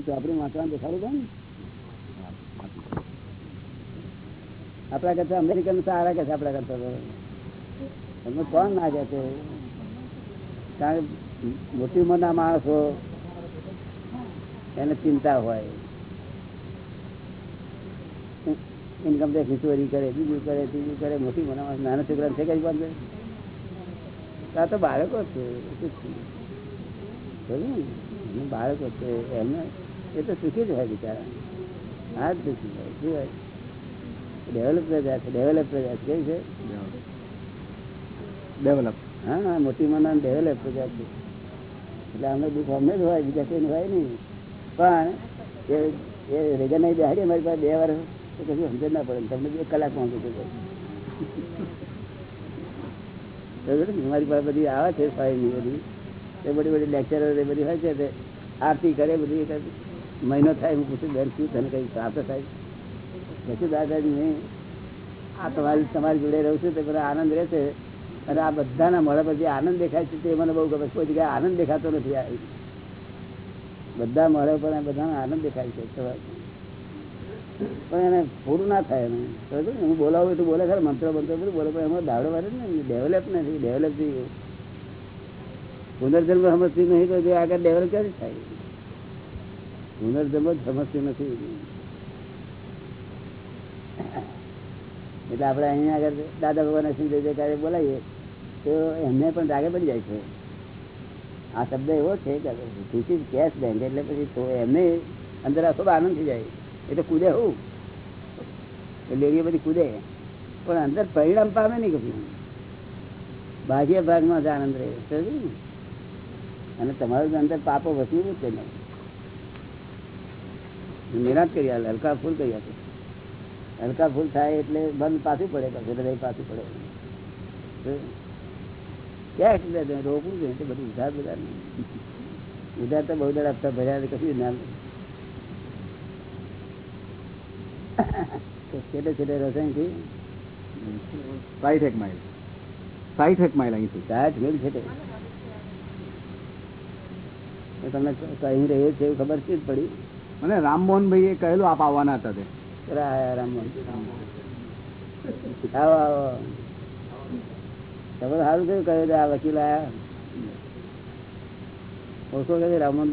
ચોપડી વાંચવાનું દેખાડું ને. આપણા કરતા અમેરિકન સારા કે છે આપણા કરતા તમે કોણ ના કે છે? કારણ કે મોટી ઉંમરના માણસો એને ચિંતા હોય. ઇન્કમ ટેક્સ ચોરી કરે, બીજું કરે, ત્રીજું કરે, મોટી માણસ, નાના છોકરા છે કઈ બંધ આ તો બાળકો છે? શું છે? ખરું એમને બાળકો એ તો સુખી જ હોય બિચારા આ જ સુખી હોય શું હોય? ડેવલપ પ્રજા છે ડેવલપ પ્રજા છે કેવી છે? ડેવલપ હા મોટી મના ડેવલપ પ્રજા છે. એટલે અમને દુઃખ અમને જ હોય બીજા કોઈ હોય નહીં. પણ એ એ રેગન નહીં બેહાડી અમારી પાસે બે વાર તો કશું સમજ ના પડે તમને બે કલાક માંગુ છું મારી પાસે બધી આવે છે ફાઇલની બધી. એ બધી બધી લેક્ચરર એ બધી હોય છે તે આરતી કરે બધી મહિનો થાય હું પૂછું, બેન, શું તને કઈ પ્રાપ્ત થાય? પછી દાદાજી નહીં આ તમારી તમારી જોડે રહું છું, તે બધા આનંદ રહેશે અને આ બધાના મળે પછી આનંદ દેખાય છે તે મને બહુ ગમે કોઈ જગ્યાએ આનંદ દેખાતો નથી આ. બધા મળે પણ બધાનો આનંદ દેખાય છે પણ એને પૂરું ના થાય એને. હું બોલાવું તો બોલે ખરા, મંત્ર મંત્ર બધું બોલે, પણ એમાં દાડો વાળે ને ડેવલપ નથી ડેવલપ થઈ ગયું પુનર્જન્મ સમજતી નહીં તો આગળ ડેવલપ ક્યારે થાય? પુનર્જન્મ સમજતી નથી. એટલે આપણે અહીંયા આગળ દાદા ભગવાન સિંહ જય જયકારે બોલાવીએ, તો એમને પણ રાગે પડી જાય છે. આ શબ્દ એવો છે કે ધીસ ઇઝ કેશ બેંક એટલે પછી તો એમને અંદર ખૂબ આનંદ થઈ જાય. એટલે કૂદે હું. લેડીઓ બધી કૂદે. પણ અંદર પરિણામ પામે નહીં કશું. બાહ્ય ભાગમાં જ આનંદ રહે. સમજ ને? અને તમારું અંદર પાપો વસ્યું છે ને નિરાશ કરી આવે હલકા ફૂલ કરી આપે. હલકા ફૂલ થાય એટલે બંધ પાછું પડે પછી હૃદય પાછું પડે. ક્યાં રોકવું જોઈએ તો બધું ઉધાર બધા ઉધાર તો બહુ દર આપતા ભર્યા કશું ના છેટે છેટે રસાયણથી સાઠ એક માઇલ સાઠ એક માઇલ અહીંથી. સાઠ મેલ છેટે તમને કહી રહ્યો છે એવું ખબર છે જ પડી. મને રામમોહનભાઈ એ કહેલું આપ આવવાના હતા તે. રામમોહન આવો આવો. ખબર સારું કયું કહ્યું આ વકીલ આયા? ઓછો કહે રામમોહન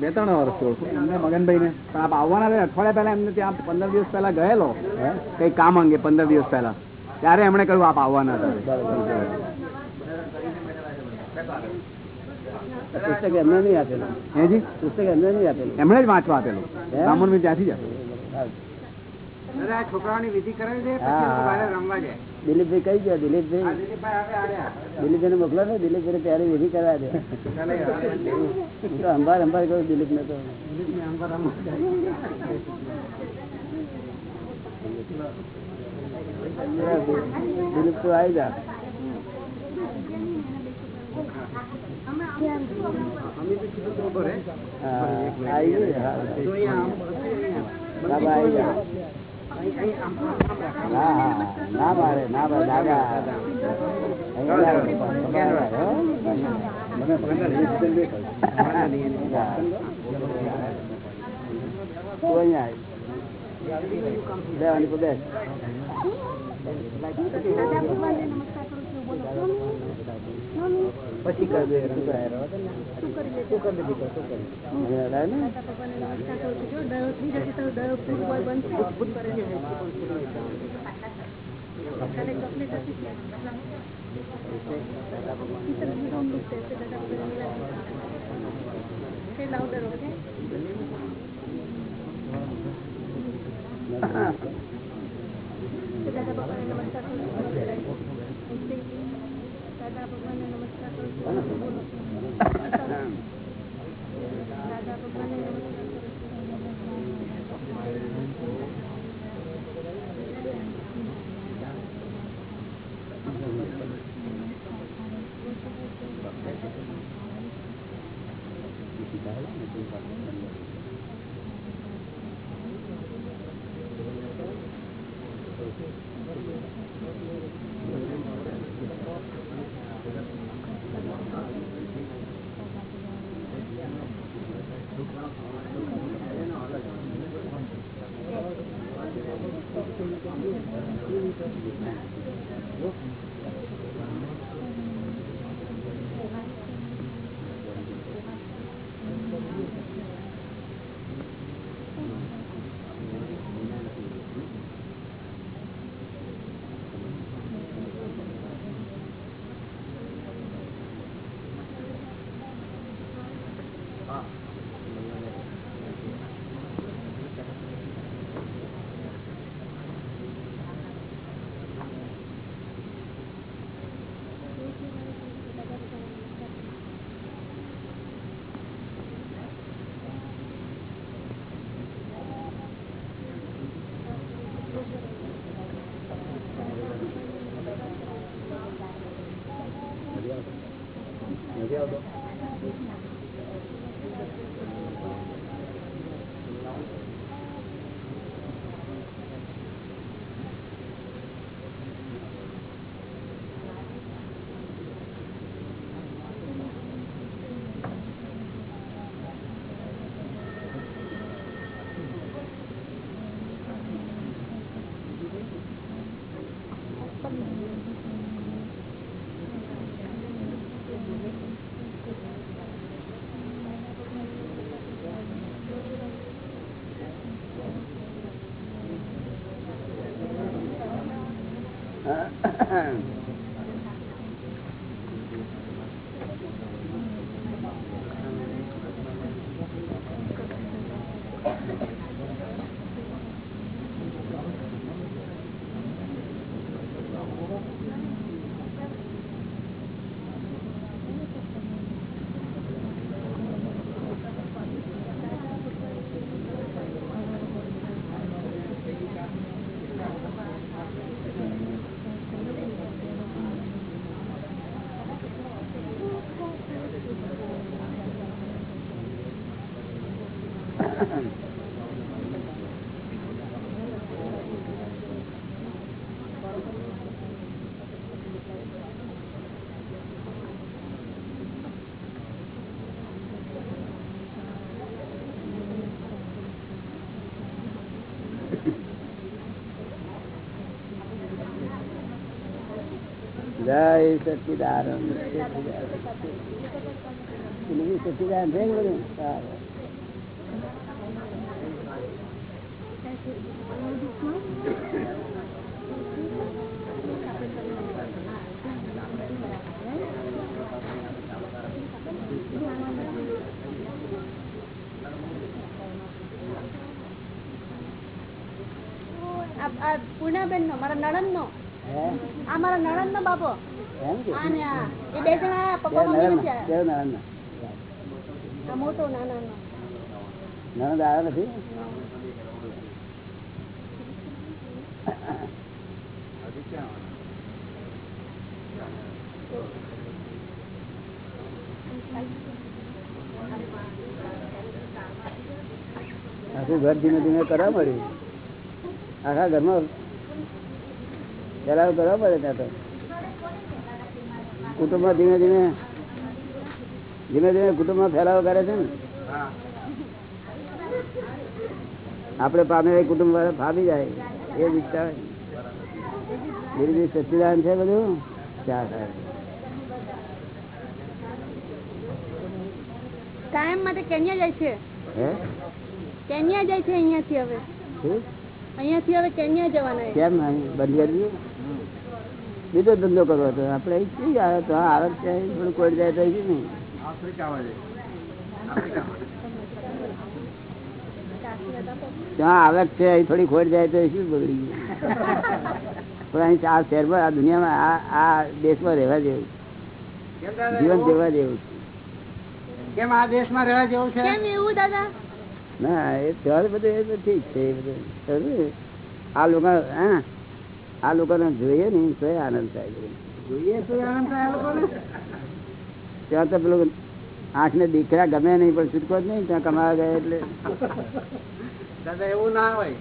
બે ત્રણ વર્ષ ઓળખું એમને મગનભાઈ ને આપ આવવાના હતા અઠવાડિયા પહેલા એમને ત્યાં પંદર દિવસ પહેલા ગયેલો. કઈ કામ અંગે પંદર દિવસ પહેલા. ત્યારે એમણે કહ્યું આપ આવવાના હતા પુસ્તક એમને નહીં આપેલું. હેજી પુસ્તક એમને નહીં આપેલું. એમણે જ વાંચવા આપેલું. બ્રાહ્મણ ત્યાંથી જ આપેલું. સારું. છોકરાઓની વિધિ કરાવી દે હા. રમવા જાય દિલીપભાઈ કઈ ગયા? દિલીપભાઈ? દિલીપભાઈ ને મોકલો ને? દિલીપભાઈ ત્યારે વિધિ કરવા દે. તો અંબાર અંબાર કરું દિલીપ ને તો દિલીપ તો આવી જા. ના મારે ના લાવો. હો? તું અહીંયા આવ. બે આની પર બેસ. પછી કરી દે શું કરી દીકરો શું કરી દાદા બાબાને નમસ્કાર નથી આવતો time. જય સચિદાનંદ સચિદાનંદ. છે બધું? પૂર્ણાબેન નો મારા નણંદ નો હે? આ મારા નણંદ નો બાપો એ બે જણા પપ્પા મમ્મી નણંદ, નથી નણંદ. આ મોટો નાનો નણંદ આવ્યા નથી? આખું ઘર ધીમે ધીમે કરવા મળ્યું આખા ઘરમાં ચલાવ કરવા પડે ત્યાં તો. કુટુંબમાં ધીમે ધીમે ધીમે ધીમે કુટુંબમાં ફેલાવો કરે છે ને. આપણે પામે કુટુંબ વાળા ફાવી જાય એ વિચાર બીજું સચ્ચિદાન છે બધું? ચાર કાયમ માટે કેન્યા જાય છે. હે? કેન્યા જાય છે અહીંયાથી હવે. અહિયાં અહીંયાથી હવે કેન્યા જવાના. કેમ? બંધ કરી દીધું? બીજો ધંધો કરવો હતો. આપણે અહીં શું આવે તો આ છે થોડું કોઈ જાય તો નહીં. ત્યાં આવક છે અહીં થોડી ખોટ જાય તો શું બગડી ગયું પણ અહીં આ શહેરમાં આ દુનિયામાં આ આ દેશમાં રહેવા જેવું જીવન જીવવા જેવું કેમ આ દેશમાં રહેવા જેવું છે? કેમ એવું દાદા? ના એ ત્યારે બધું એ તો ઠીક છે એ બધું. આ લોકો હા. આ લોકોને જોઈએ ને તો આનંદ થાય જોઈએ તો આનંદ થાય આ લોકોને? ત્યાં તો પેલું આંખ ને દીકરા ગમે નહીં પણ છૂટકો જ નહીં ત્યાં કમાવા ગયા એટલે. દાદા એવું ના હોય.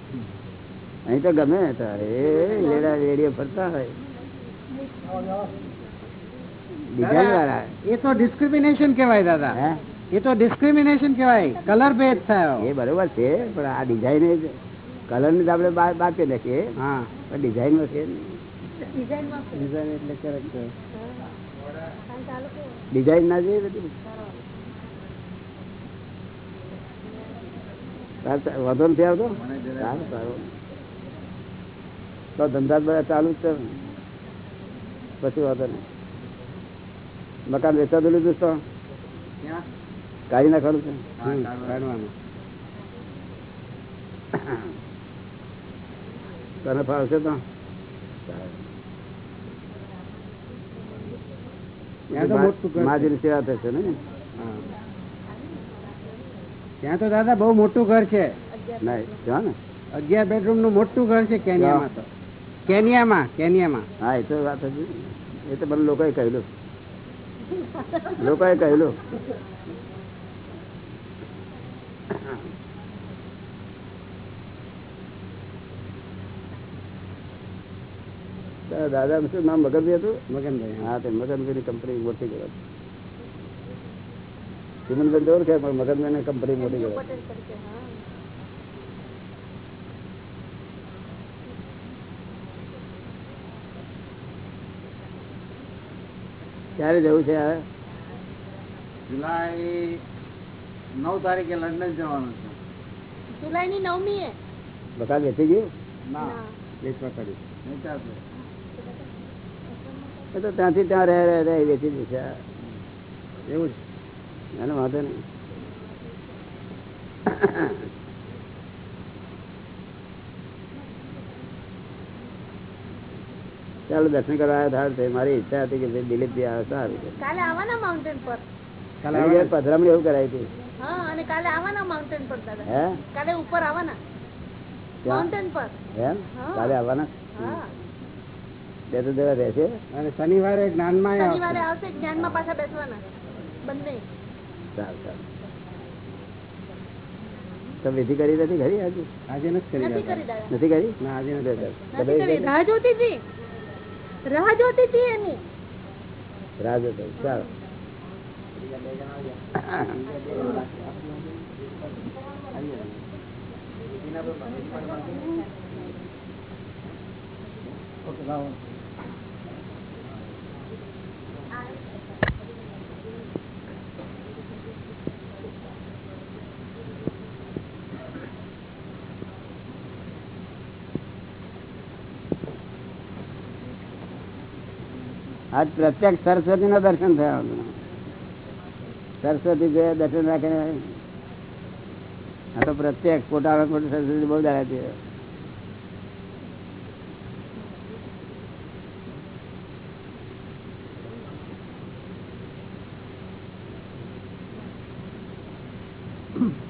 અહીં તો ગમે તારે લેડા રેડિયો ફરતા હોય. ડિઝાઇન વાળા એ તો ડિસ્ક્રિમિનેશન કહેવાય દાદા. હે? એ તો ડિસ્ક્રિમિનેશન કહેવાય. કલર ભેદ થયો. એ બરોબર છે પણ આ ડિઝાઇન કલર ને આપણે બાકી નાખીએ હા. પણ ડિઝાઇનમાં છે. ડિઝાઇન એટલે કેરેક્ટર ડિઝાઇન ના જોઈએ બધું? વધો નથી આવતો? સારું સારું. તો ધંધા બધા ચાલુ જ છે. પછી વાંધો નહીં. મકાન વેચા તો લીધું તો? ક્યાં? કાઢી નાખવાનું છે? કાઢવાનું. તને ફાવશે તો? સેવા થશે ને? ત્યાં તો દાદા બહુ મોટું ઘર છે. અગિયાર બેડરૂમનું. મોટું ઘર છે કેનિયામાં તો. કેનિયામાં કેનિયામાં. હા એ તો વાત હતી એ તો મને લોકોએ કહેલું. લોકોએ કહેલું તારા દાદા શું નામ મગનભાઈ હતું? મગનભાઈ. હા. હા તે મગનભાઈ ની કંપની મોટી ગયો. ચિમનભાઈ દોર છે પણ મગનભાઈ ની કંપની મોટી હા ક્યારે જવું છે જુલાઈ નવ તારીખે લંડન જવાનું છે. જુલાઈ ની નવમી એ બેસી ગયું? ના. વેચવા કરી વેચાશે એ તો ત્યાંથી ત્યાં રહે રહે રહે વેચી દેશે. એવું છે એનો વાંધો નહીં. ચાલો દર્શન કરવા આવ્યા મારી ઈચ્છા હતી કે દિલીપ દિલીપજી આવે સારું કાલે આવવાના માઉન્ટેન પર? કાલે? પધરામણી એવું કરાવી હતી. હા અને કાલે આવવાના માઉન્ટેન પર દાદા. હે? કાલે ઉપર આવવાના. માઉન્ટેન પર. એમ? કાલે આવવાના? હા. બે તો દેવા રહેશે અને શનિવારે જ્ઞાનમાં શનિવારે આવશે. જ્ઞાનમાં પાછા બેસવાના બંને. સારું સારું. તો વિધિ કરી નથી ખરી આજે? આજે નથી કરી નથી કરી દાદા. નથી કરી? ના આજે નથી કરી. રાહ જોતી હતી. રાહ જોતી હતી એની. રાહ જોતો સારું. આજ પ્રત્યક્ષ સરસ્વતી નું દર્શન થયા સરસ્વતી ગયા દર્શન રાખીને આ તો પ્રત્યક્ષ પોતાનો સરસ્વતી બહુ દાડા છે Mm-hmm.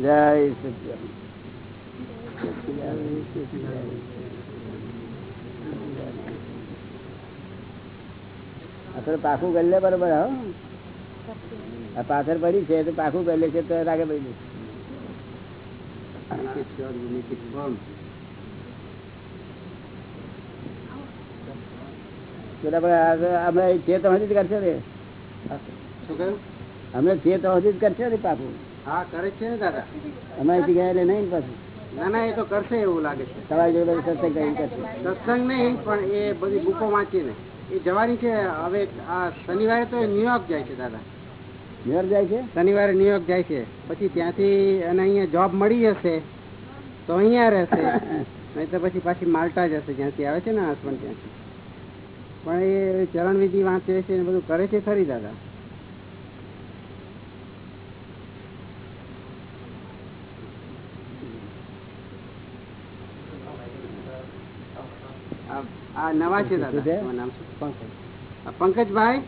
જય સચિદાનંદ. અસર પાકું કરી લે બરોબર હા? આ પાછળ પડી છે તો પાકું કરી લે છે તો રાગે પડી અમે છે તો હજી જ કરશે ને. કહ્યું? અમે છે તો હજી જ કરશે ને પાકું હા કરે છે ને દાદા. અમારી જગ્યાએ એટલે નહીં પાછું? ના ના એ તો કરશે એવું લાગે છે. તમારી જોડે સત્સંગ કરીને કરશે? સત્સંગ નહીં પણ એ બધી બુકો વાંચીને. એ જવાની છે હવે આ શનિવારે તો ન્યુયોર્ક જાય છે દાદા. જાય છે? શનિવારે ન્યુયોર્ક જાય છે. પછી ત્યાંથી અને અહીંયા જોબ મળી જશે તો અહીંયા રહેશે. નહીં તો પછી પાછી માલ્ટા જશે જ્યાંથી આવે છે ને હસબન્ડ ત્યાંથી. પણ એ ચરણવિધિ વાંચે છે ને બધું કરે છે ખરી દાદા? આ- આ નવા છે દાદા શું છે? તમારું નામ શું? આ પંકજભાઈ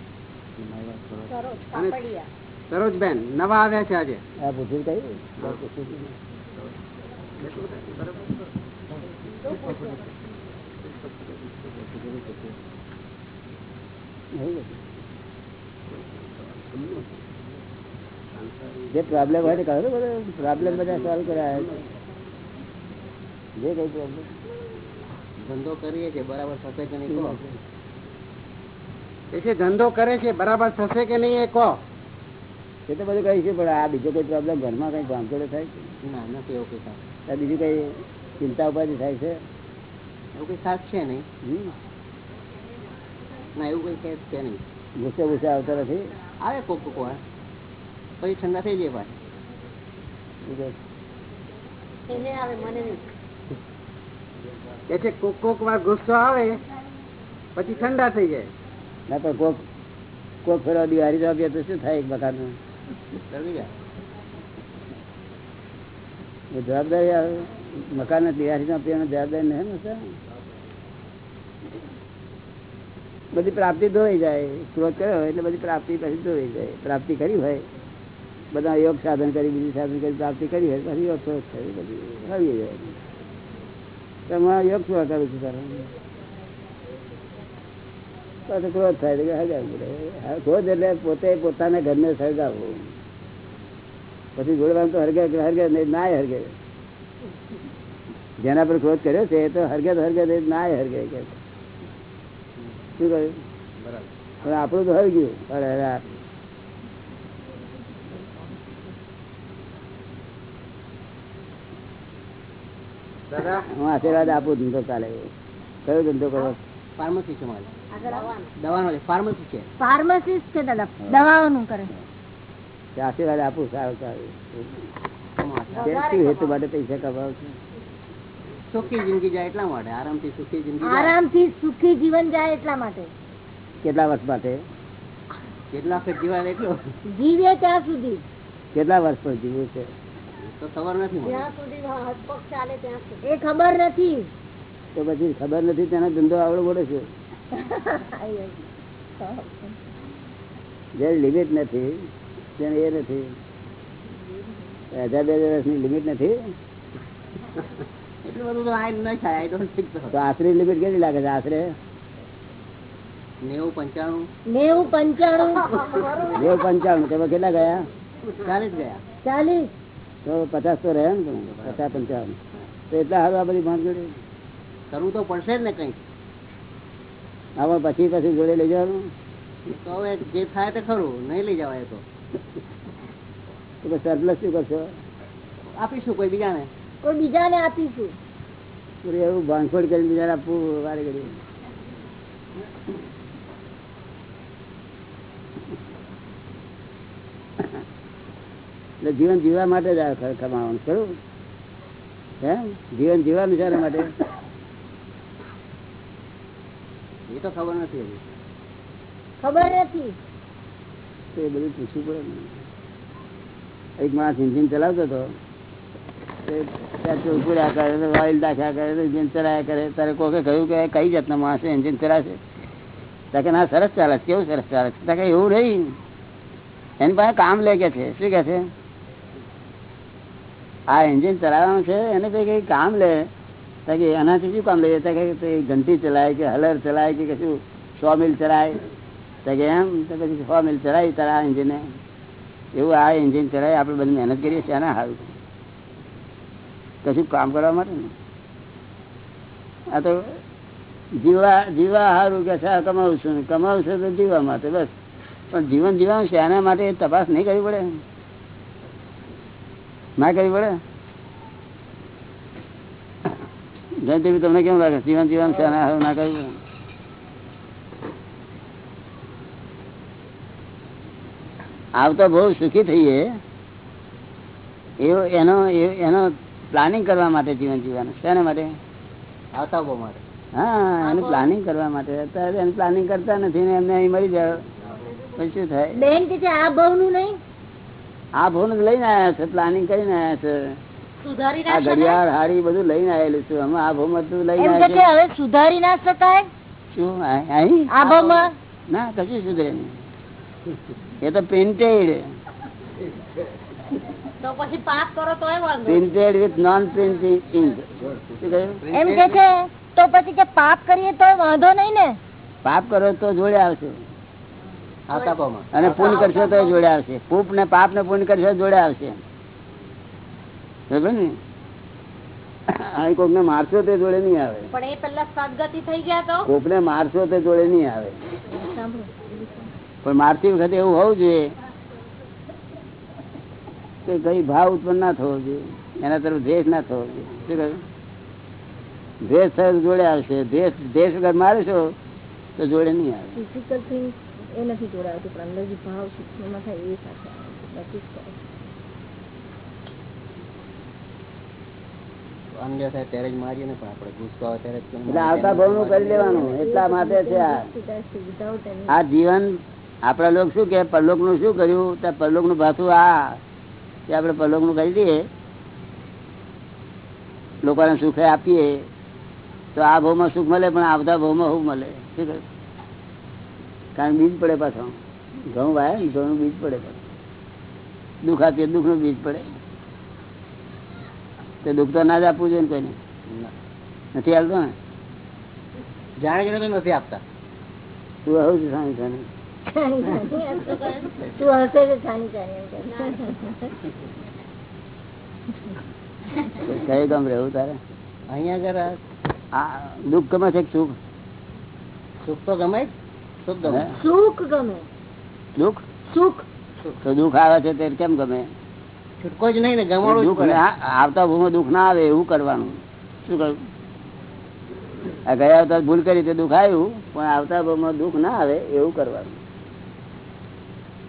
અને સરોજબેન નવા આવ્યા છે આજે આ પૂછ્યું કઈ આ પૂછ્યું નહીં. જે પ્રોબ્લેમ હોય તે કહો બધો પ્રોબ્લેમ બધા સોલ્વ કર્યા જે કઈ પ્રોબ્લેમ ધંધો કરીએ છીએ બરાબર થશે કે નહીં કહો? એ ધંધો કરે છે બરાબર થશે કે નહીં એ કહો? એ તો બધું કહીશું પણ આ બીજો કોઈ પ્રોબ્લેમ ઘરમાં કઈ ભાંગોળે થાય છે? ના નથી એવું કઈ આ બીજું કઈ ચિંતા ઉપાધિ થાય છે? એવું કઈ ખાસ છે નહીં. હમ? ના એવું કઈ કેસ છે નહીં. ગુસ્સે ગુસ્સે આવતો નથી? આવે કોક કોક વાર. પછી ઠંડા થઈ જાય ભાઈ આવે મને કહે? કે છે કોક કોક વાર ગુસ્સો આવે, પછી ઠંડા થઈ જાય. ના પણ કોક કોક ફેરવા દિવાળી તો આપીએ તો શું થાય એક મકાન જવાબદારી આવે મકાન દિવાળી તો જવાબદારી નહીં ને? બધી પ્રાપ્તિ ધોઈ જાય. સુરત કર્યો હોય એટલે બધી પ્રાપ્તિ પછી ધોઈ જાય. પ્રાપ્તિ કરી હોય. બધા યોગ સાધન કરી, બીજું સાધન કરી, પ્રાપ્તિ કરી હોય, પછી યોગ ક્રોધ કરી બધી હળી જાય. તો યોગ શું કરું છું તારા. પછી ક્રોધ થાય તો કે હળગાવવું ક્રોધ એટલે પોતે પોતાના ઘરને સળગાવવું. પછી જોડવાનું તો હરગે હરગે નહીં નાય હરગે. જેના પર ક્રોધ કર્યો છે એ તો હરગે તો હરગે નાય હરગે શું કહ્યું? બરાબર. પણ આપણું તો હરગ્યું. અરે અરે આ. દાદા હું આશીર્વાદ આપું ધંધો ચાલે. કયો ધંધો કરો ફાર્મસી છે મારે. દવાનો. છે ફાર્મસી છે. ફાર્મસી છે દાદા દવાઓનું કરે. આશીર્વાદ આપું સારું સારું. હેતુ માટે પૈસા કમાવ છું. સુખી જિંદગી જાય એટલા માટે આરામથી સુખી જિંદગી આરામથી સુખી જીવન જાય એટલા માટે. કેટલા વર્ષ માટે? કેટલા વખત જીવાય એટલો? જીવે ત્યાં સુધી. કેટલા વર્ષ પર જીવવું છે? તો ખબર નથી જ્યાં સુધી હસપગ ચાલે ત્યાં સુધી. એ ખબર નથી. તો પછી ખબર નથી તેનો ધંધો આવડો પડે છે. જે લિમિટ નથી તેને એ નથી. હજાર બે હજાર વર્ષની લિમિટ નથી. એટલું બધું તો આ ન થાય આઈ ડોન્ટ થિંક તો આશરે લિમિટ કેટલી લાગે છે આશરે? નેવું પંચાણું. નેવું પંચાણું. નેવું પંચાણું તેમાં કેટલા ગયા? ચાલીસ ગયા. ચાલીસ. તો પચાસ તો રહ્યા ને પચાસ પંચાવન. તો એટલા સારું આ બધી ભાંગડી કરવું તો પડશે જ ને કઈ આમાં પછી પછી જોડે લઈ જવાનું. તો હવે જે થાય તે ખરું નહીં લઈ જવાય તો. સરપ્લસ શું કરશો? આપીશું કોઈ બીજાને. કોઈ બીજાને આપીશું. પૂરું એવું ભાંગફોડ કરીને બીજાને આપવું વારે ઘડી એટલે જીવન જીવવા માટે જ આ કમાવાનું ખરું? હે? જીવન જીવવાનું છે માટે? એ તો ખબર નથી ખબર નથી. તો એ બધું પૂછવું પડે ને. એક માણસ એન્જિન ચલાવતો હતો પેટ્રોલ પૂર્યા કરે તો ઓઇલ દાખ્યા કરે ચલાયા કરે. તારે કોકે કહ્યું કે કઈ જાતના માણસ એન્જિન ચલાવશે ત્યાં કે ના સરસ ચાલે છે કેવું સરસ ચાલે છે? ત્યાં કે એવું રહી એની પાસે કામ લે કે છે. શું કે છે? આ એન્જિન ચલાવવાનું છે, એને કઈ કઈ કામ લે. કે એનાથી શું કામ લઈએ કે ઘંટી ચલાય કે હલર ચલાય કે કશું? સો મિલ ચલાય કે એમ, તો પછી સો મિલ ચલાવી તારા આ એન્જિને એવું આ એન્જિન ચલાવી, આપણે બધી મહેનત કરીએ છીએ એના સારું કશું કામ કરવા માટે ને આ તો જીવા જીવા સારું કે છે કમાવશું કમાવું છું કમાવું છું તો જીવા માટે, બસ. પણ જીવન જીવાનું છે એના માટે તપાસ નહીં કરવી પડે. ના કરવી પડે? જયંતિ તમને કેમ લાગે? જીવન જીવન છે ના કરવી પડે? આવતો બહુ સુખી થઈએ. એવો એનો એ- એનો પ્લાનિંગ કરવા માટે જીવન જીવવાનું. શેના માટે? આવતા બહુ માટે. હા એનું પ્લાનિંગ કરવા માટે. અત્યારે એનું પ્લાનિંગ કરતા નથી ને એમને અહીં મરી જાય પછી શું થાય? બેન કે આ બહુ નું નહીં? આ ફોન લઈને આવ્યા છે પ્લાનિંગ કરીને આવ્યા છે. ઘડિયાળ હારી બધું લઈને આવેલું છું અમે આ ભાવમાં તું લઈને એમ કે આવ્યા છે હવે સુધારી ના શકાય? શું આ- અહીં? ના કશું સુધરે નહીં. એ તો પ્રિન્ટેડ તો પછી પાપ કરો પ્રિન્ટેડ વિથ નોન પ્રિન્ટિંગ એમ કે છે તો પછી કે પાપ કરીએ તો વાંધો નહીં ને? પાપ કરો તો જોડે આવશે. અને પુણ્ય કરશો તો જોડે આવશે. પૂપ ને પાપ ને પુણ્ય કરશો તો જોડે આવશે. ને? અહીં કોક ને મારશો તો જોડે નહીં આવે. પણ એ પેલા સદગતિ થઈ ગયા તો? કોક ને મારશો તો જોડે નહીં આવે. પણ મારતી વખતે એવું હોવું જોઈએ કે કઈ ભાવ ઉત્પન્ન ના થવો જોઈએ. એના તરફ દ્વેષ ના થવો જોઈએ. શું કહ્યું? દ્વેષ જોડે આવશે. દ્વેષ દ્વેષ વગર મારશો તો જોડે નહીં આવે. ફિઝિકલ થિંગ એ નથી જોડાતું પણ અંદર જે ભાવ સૂક્ષ્મમાં થાય એ સાથે નક્કી જ કરે. થાય ત્યારે જ મારીએ ને પણ આપણે ગુસ્સો આવે ત્યારે એટલે આવતા ભાવનું કરી લેવાનું એટલા માટે છે આ. જીવન આપણા લોક શું કે પરલોકનું શું કર્યું? ત્યાં પરલોકનું ભાથું આ કે આપણે પરલોકનું કરી દઈએ લોકોને સુખે આપીએ તો આ ભાવમાં સુખ મળે પણ આવતા ભાવમાં શું મળે? શું કહ્યું કારણ બીજ પડે પાછો. ઘઉં વાય ને ઘઉં બીજ પડે પાછું. દુઃખ આપીએ દુઃખનું બીજ પડે. તો દુઃખ તો ના જ આપવું જોઈએ ને કોઈને. નથી હાલતો ને? જાણે કે નથી આપતા. તું આવું છું કહે. કઈ ગામ રહેવું તારે? અહીંયા આ દુઃખ ગમે છે સુખ? સુખ તો ગમે જ. સુખ ગમે હે? સુખ ગમે. દુઃખ? સુખ. તો દુઃખ આવે છે તે કેમ ગમે? છૂટકો જ નહીં ને ગમાડવું દુઃખ આવતા ભૂમાં દુઃખ ના આવે એવું કરવાનું. શું કહ્યું? આ ગયા અવતાર ભૂલ કરી તે દુઃખ આવ્યું પણ આવતા ભૂમાં દુઃખ ના આવે એવું કરવાનું.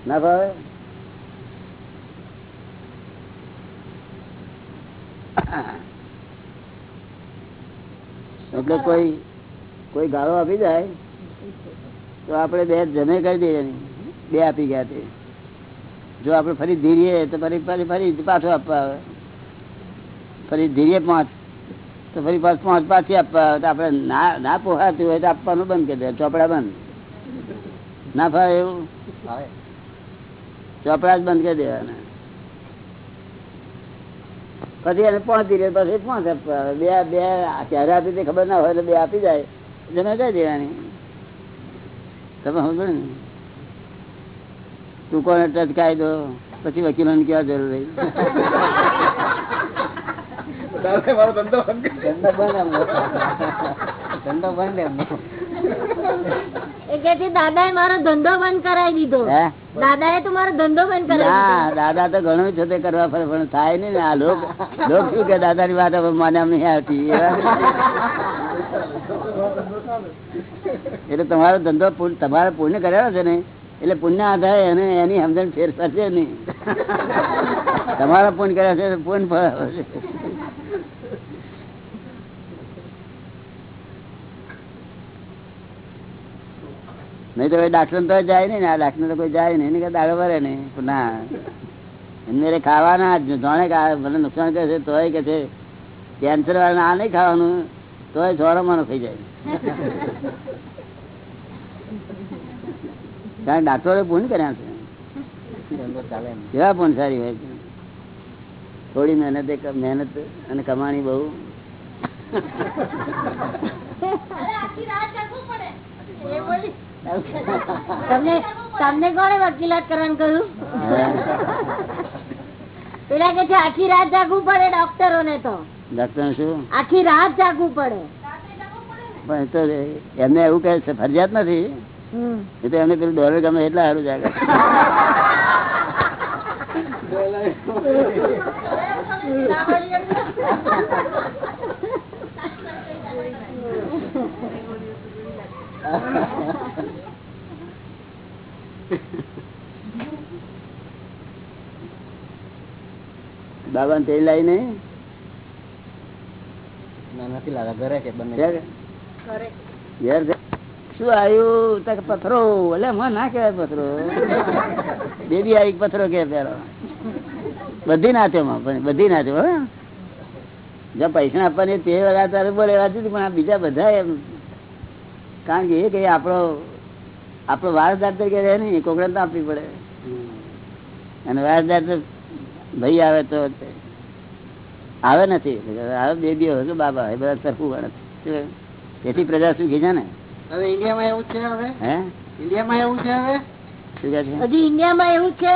ના ભાવે એટલે કોઈ કોઈ ગાળો આપી જાય? તો આપણે બે જમે કરી દઈએ બે આપી ગયા તે. જો આપણે ફરી ધીરીએ તો ફરી ફરી ફરી પાછો આપવા આવે. ફરી ધીરે પાંચ. તો ફરી પાંચ પાંચ પાછી આપવા તો આપણે ના ના પોહાતું હોય તો આપવાનું બંધ કરી દે. ચોપડા બંધ. ના ફાવે એવું? ચોપડા જ બંધ કરી દેવાના. પછી એને પાંચ ધીરે પછી પાંચ આપવા બે બે ક્યારે આપી તે ખબર ના હોય એટલે બે આપી જાય. જમે કઈ દેવાની. તમે સમજો ને? તું કોને ટચ દો? પછી વકીલોને કેવા જરૂર રહી? મારો ધંધો બંધ ધંધો બંધ એમનો ધંધો બંધ એમનો એ કે છે દાદાએ મારો ધંધો બંધ કરાવી દીધો. હે? દાદાએ તો મારો ધંધો બંધ કરાવી દાદા તો ઘણું છે તે કરવા પડે પણ થાય નઈ ને આ લોક. લોક શું કે દાદા ની વાત મને નહીં આવતી એટલે તમારો ધંધો તમારે પુણ્ય કરેલો છે ને એટલે પુણ્ય આધારે એને એની સમજણ ફેર છે નહીં તમારા પુણ્ય કર્યા છે પૂર્ણ પુણ્ય ફળ નહીં તો ડાક્ટર તો જાય નહીં આ ડાક્ટર તો કોઈ જાય નહીં દાડો ભરે નહીં. ના એમને ખાવાના જાણે કે નુકસાન કરે છે, તોય કે છે કેન્સર વાળા આ નહીં ખાવાનું, તોય છોરામાં થઈ જાય. કારણ ડાક્ટરે પૂન કર્યા છે. કેવા પૂન સારી હોય છે? થોડી મહેનત મહેનત અને કમાણી બહુ. તમને તમને કોણે વકીલાત કરવાનું કહ્યું? પેલા કે છે આખી રાત જાગવું પડે ડોક્ટરો ને તો. ડોક્ટર શું? આખી રાત જાગવું પડે. પણ તો એમને એવું કહે છે ફરજિયાત નથી. એ તો એમને પેલું ડોલર ગમે એટલે સારું જાગે. બાબા ને તેલ લાવી નઈ ના નથી લાગા ઘરે છે બંને? ઘેર? ઘેર. છે. શું આવ્યું? પથરો. એટલે મને ના કહેવાય પથરો. બેબી આવી પથરો કે પેલો. બધી નાચ્યો માં પણ બધી નાચ્યો હા. જો પૈસા આપવાની તે વાત તારે બોલે પણ આ બીજા બધા એમ કારણ કે એ કઈ આપણો આપણો વારસદાર તરીકે રહે નહીં કોકડે તો આપવી પડે. અને વારસદાર તો ભાઈ આવે તો આવે નથી. આવે બેબી હોય કે બાબા એ બધા સરખું ગણે તેથી પ્રજા સુખી છે ને. હવે ઇન્ડિયામાં એવું છે હવે? હે? ઇન્ડિયામાં એવું છે હવે? શું કહે છે? હજી ઇન્ડિયામાં એવું છે?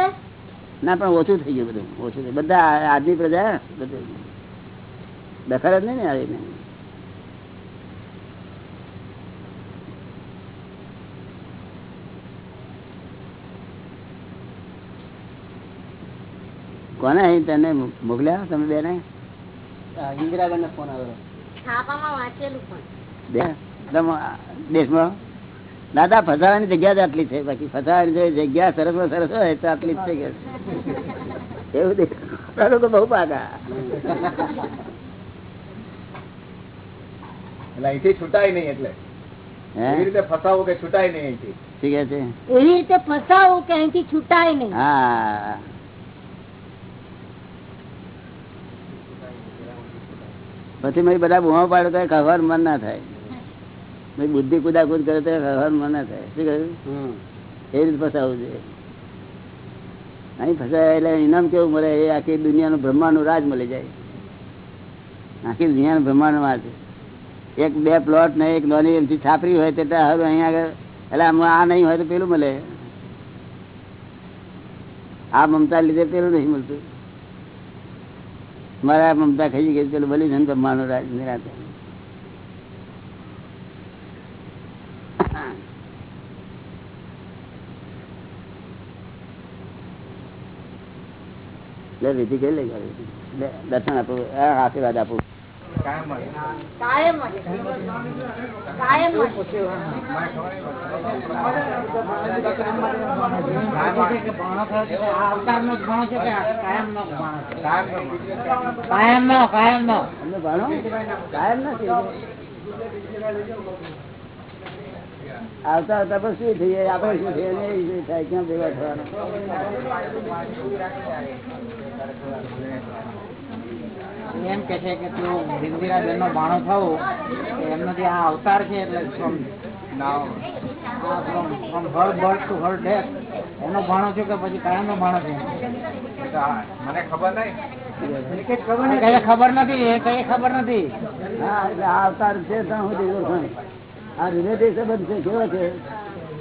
ના પણ ઓછું થઈ ગયું બધું. ઓછું થઈ બધા આદમી આજની પ્રજા બધું દખલ જ નહીં ને આવીને કોને અહીં તને મોકલ્યા તમે બેને? ઇન્દિરાબેન નો ફોન આવ્યો છાપામાં વાંચેલું પણ. બે? તમે દેશમાં? દાદા ફસાવાની જગ્યા જ આટલી છે. બાકી ફસાવાની જગ્યા સરસમાં સરસ હોય તો આટલી જ છે એવું દેખાડો તો બહુ પાકા. એટલે અહીંથી છૂટાય નહીં એટલે. એવી રીતે ફસાવું કે છૂટાય નહીં અહીંથી. શું છે? એવી રીતે ફસાવું કે અહીંથી છૂટાય નહીં. હા. પછી મેં બધા બુમા પાડે તો ખબર મન ના થાય. બુદ્ધિ કુદાકુદ કરે તો ખબર મન ના થાય. શું કહ્યું એ રીતે ફસાવું જોઈએ. અહીં ફસાય એટલે ઇનામ કેવું મળે? એ આખી દુનિયાનું બ્રહ્માંડનું રાજ મળી જાય. આખી દુનિયાનું બ્રહ્માનું રાજ. એક બે પ્લોટ ને એક નોની એમથી છાપરી હોય તે તો હવે અહીંયા આગળ. એટલે આમાં આ નહીં હોય તો પેલું મળે. આ મમતા લીધે પેલું નહીં મળતું. મારા મમતા ખાઈ ગઈ, પેલું બલી ધન ને બ્રહ્માંડનું રાજ નિરાતે. વિધિ કઈ લઈ દર્શન આપો આશીર્વાદ આપો. કાયમ. કાયમ કાયમ માટે કાયમ ભણો કાયમ નથી આવતા આવતા પણ શું થઈએ? આપણે શું થઈએ? ને થાય ક્યાં ભેગા થવાના? એમ કે છે કે તું બિંદીરાબેન નો ભાણો થવું એમનો જે આ અવતાર છે એટલે એનો ભાણો છે કે પછી કાયમનો ભાણો છે મને ખબર નહીં ખબર નથી. એ કઈ ખબર નથી. હા એટલે આ અવતાર છે સુધી આ રિલેટિવ સંબંધ છે કેવો છે?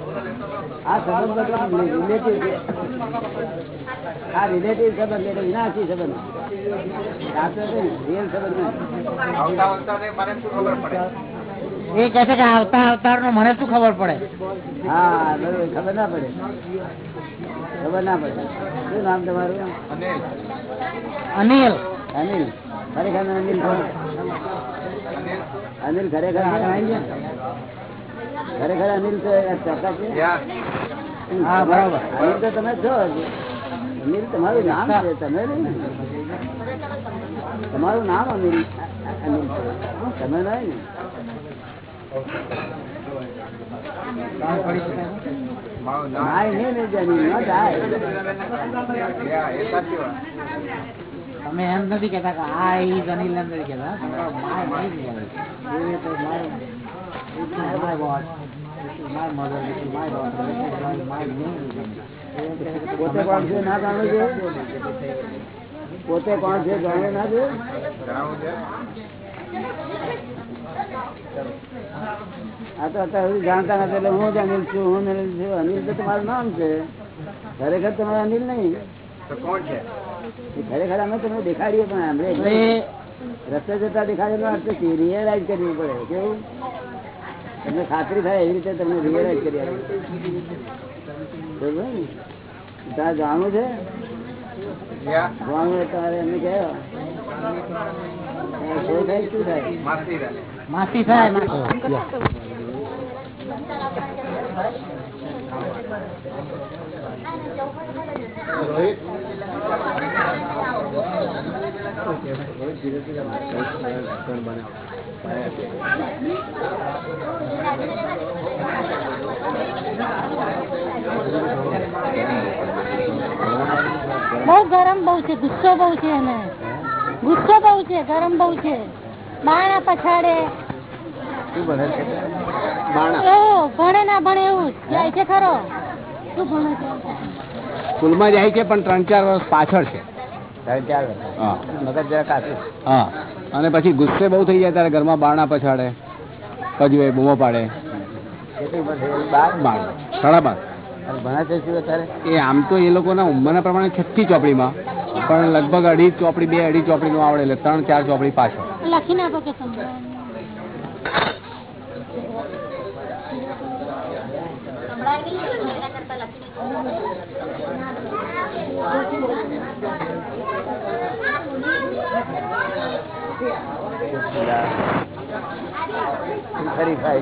આ સંબંધ રિલેટિવ છે. આ રિલેટિવ સંબંધ એટલે વિનાશી સંબંધ. રિયલ સંબંધ નહીં. આવતા આવતા ને મને શું ખબર પડે? એ કહે છે કે આવતા અવતાર નો મને શું ખબર પડે? હા બરોબર. ખબર ના પડે. ખબર ના પડે. શું નામ તમારું? અને અનિલ. અનિલ. ખરેખર અનિલ અનિલ. ખરેખર ખરેખર અનિલ તો ચોક્કસ છે. હા બરાબર. અનિલ તો તમે છો. અનિલ તમારું નામ છે તમે તમારું નામ અનિલ અનિલ તમે નહીં તમે એમ નથી કેતા કે આ અનિલ નથી કેતા પોતે કોણ છે? ના જાણવું છે? પોતે કોણ છે? જાણે ના છે? આ તો અત્યારે સુધી જાણતા નથી એટલે હું જ અનિલ છું હું અનિલ છું. અનિલ તો તમારું નામ છે. ખરેખર તમારું અનિલ નહીં. તો કોણ છે? ખરેખર અમે તમને દેખાડીએ પણ આપણે રસ્તે જતા દેખાડેલો રિયલાઇઝ કરવું પડે કેવું? તમને ખાતરી થાય એવી રીતે તમને રિયલાઇઝ કરી આપે તારે જાણવું છે? જાણવું તમારે એમને કહેવા શું થાય શું થાય? માસી થાય રોહિત? બહુ ગરમ બહુ છે ગુસ્સો બહુ છે એને. ગુસ્સો બહુ છે ગરમ બહુ છે. બાણા પછાડે. શું ભણે ના ભણે એવું જાય છે ખરો. શું ભણે છે? સ્કૂલમાં જાય છે પણ ત્રણ ચાર વર્ષ પાછળ છે. ત્રણ ચાર વર્ષ. હા. મગજ જરા કાચું હા. અને પછી ગુસ્સે બહુ થઈ જાય ત્યારે ઘરમાં બારણા પછાડે. કજવે બૂમો પાડે. સાડા બાર. એ આમ તો એ લોકોના ઉંમરના પ્રમાણે છઠ્ઠી ચોપડીમાં. પણ લગભગ અઢી ચોપડી બે અઢી ચોપડીનું આવડે એટલે ત્રણ ચાર ચોપડી પાછળ. લખીને આપો કે સિલસિલા હરીફાઈ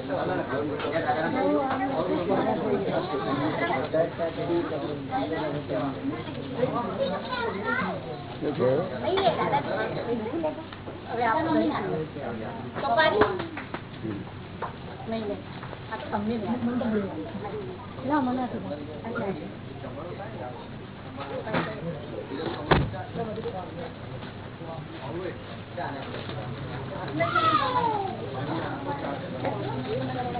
ખાઈ શું છે નહીં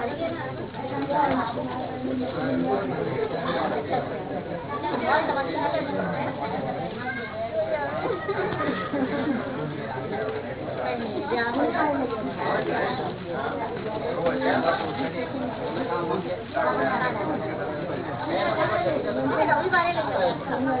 તો તમને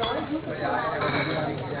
મને નથી જય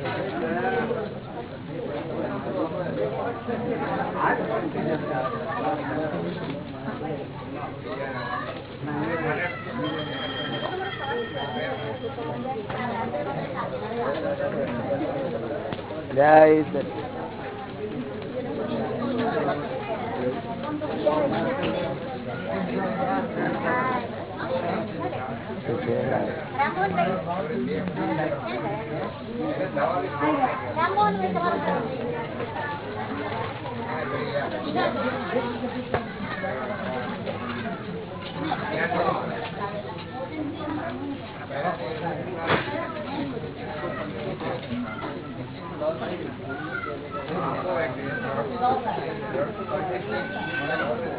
લેવાનો તો લઈ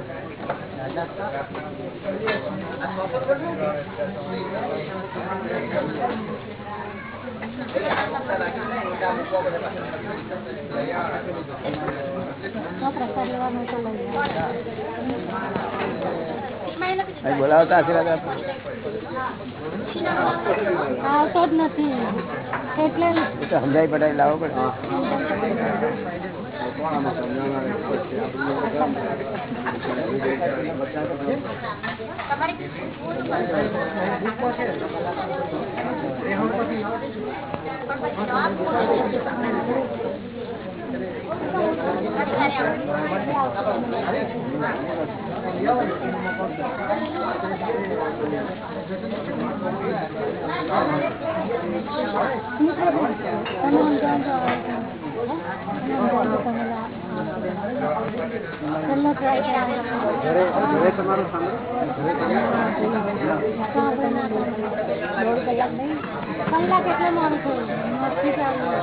અહીં બોલાવતા આશીર્વાદ. આવતો જ નથી એટલે સમજાય પડાય લાવો પડે છેલ્લો ટ્રાય ઘરે ઘરે તમારું સાંભળો ઘરે દોઢ કલાક એટલે મોડું થયું નથી ચાલુ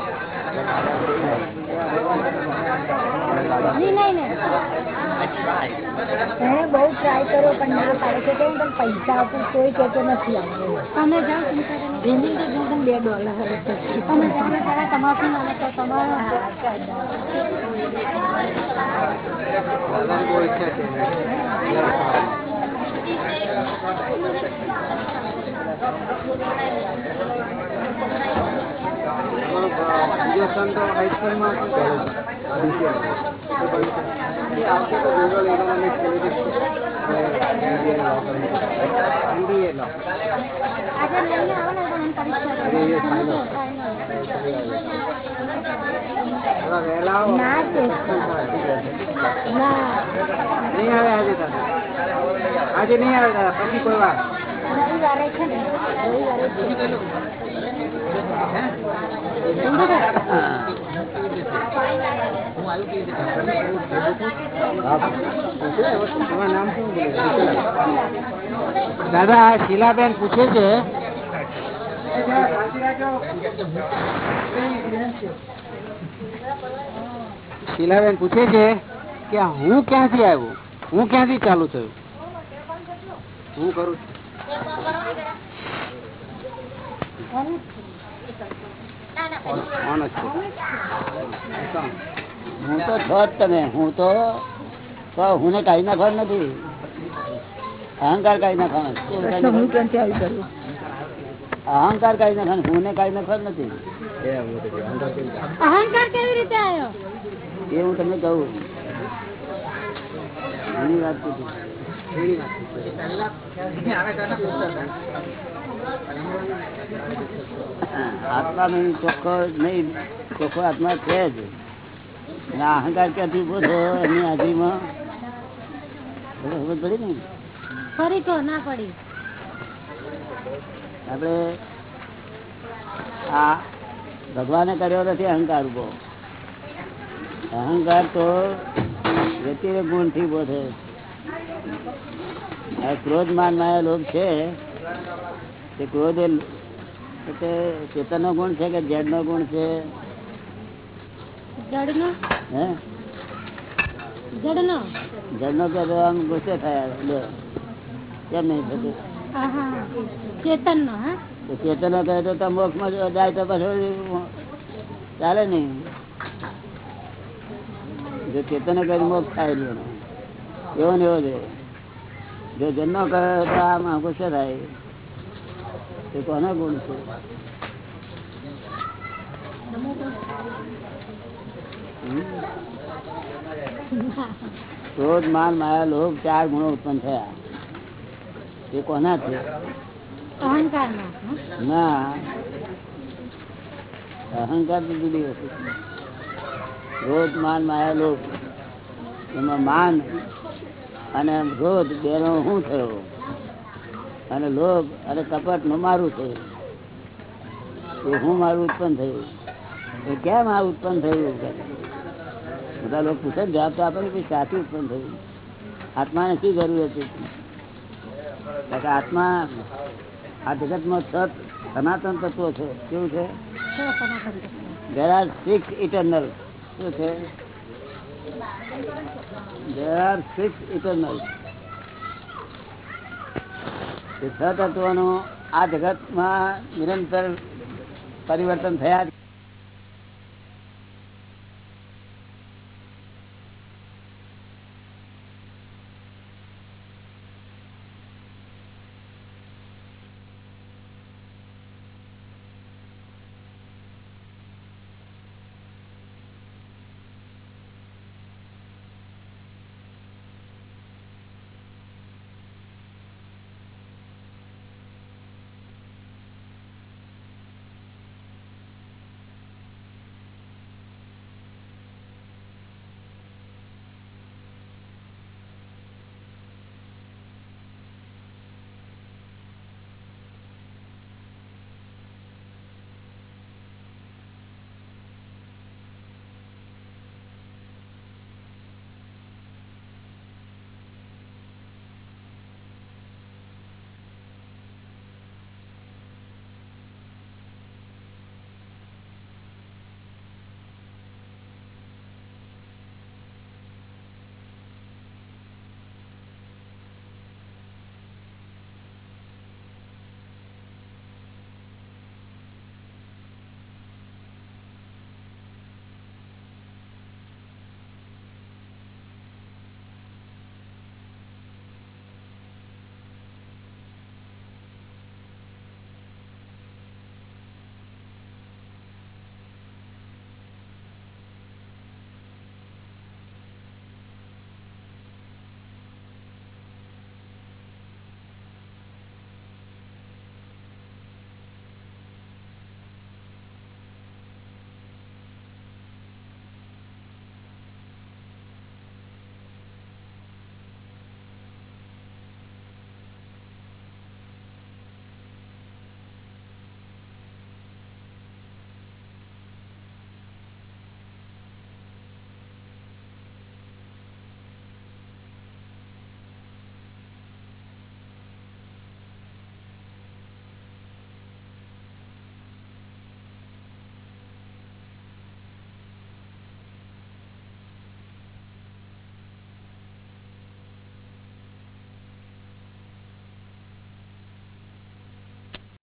એણે બહુ ટ્રાય કર્યો પણ ના પાડે છે કે હું પૈસા આપું તોય કહેતો નથી આપવો તમે જાઓ. હું બે ડોલર. તમે જાઓ તારા તમાકુ મળે તો તમારો ઈચ્છા છે બીજો આવો આજે આજે નહીં આવે દાદા પછી કોઈ વાર. રવિવારે છે ને રવિવારે દાદા શીલાબેન પૂછે છે. શીલાબેન પૂછે છે કે હું ક્યાંથી આવ્યો? હું ક્યાંથી ચાલુ થયું? હું કરું છે. હું તો છો જ તમે હું તો હું ને કાઢી નાખવાનું નથી અહંકાર કાઢી નાખવાનો અહંકાર કાઢી નાખવાનું હું ને કાઢી નાખવાનું નથી અહંકાર કેવી એ હું તમને કહું એની વાત કીધી આત્મા નહીં ચોખ્ખો નહીં ચોખ્ખો આત્મા છે જ. અહંકાર ક્યાંથી ઊભો થયો એની હાજરીમાં ખબર પડી ને? ફરી તો ના પડી. આપણે આ ભગવાને કર્યો નથી અહંકાર ઊભો. અહંકાર તો વ્યક્તિગત ગુણથી ઊભો થયો. ક્રોધ માન માયા લોભ છે. તે ક્રોધ એ તે ચેતન નો ગુણ છે કે જેડ નો ગુણ છે? જડનો હે? જડનો જેડ નો કે આમ ગુસ્સે થયા લે. કેમ નહીં થતું? આહા ચેતનનો હા? તો ચેતનો કહે તો તમે મોક્ષમાં જો જાય તો પછી ચાલે નહીં. જો ચેતન કહે તો મોક્ષ થાય એનો. એવો ને એવો છે જો જન્મ કરે તો આમાં ગુસ્સે થાય. એ કોના ગુણ છે? ક્રોધ માન માયા લોક ચાર ગુણો ઉત્પન્ન થયા. એ કોના છે? ના. અહંકાર તો જુદી વસ્તુ. ક્રોધ માન માયા લોક એમાં માન અને ક્રોધ બેનો શું થયો? અને લોભ અને કપટનું મારું થયું. એ હું મારું ઉત્પન્ન થયું. એ કેમ આ ઉત્પન્ન થયું? બધા લોકો પૂછે ને જવાબ તો આપે ને કે સાચું ઉત્પન્ન થયું? આત્માને શું જરૂર હતી? આત્મા આ જગતમાં સત સનાતન તત્વો છે. કેવું છે? There are six eternal. શું છે? There are six eternal. એ છ તત્વોનું આ જગતમાં નિરંતર પરિવર્તન થયા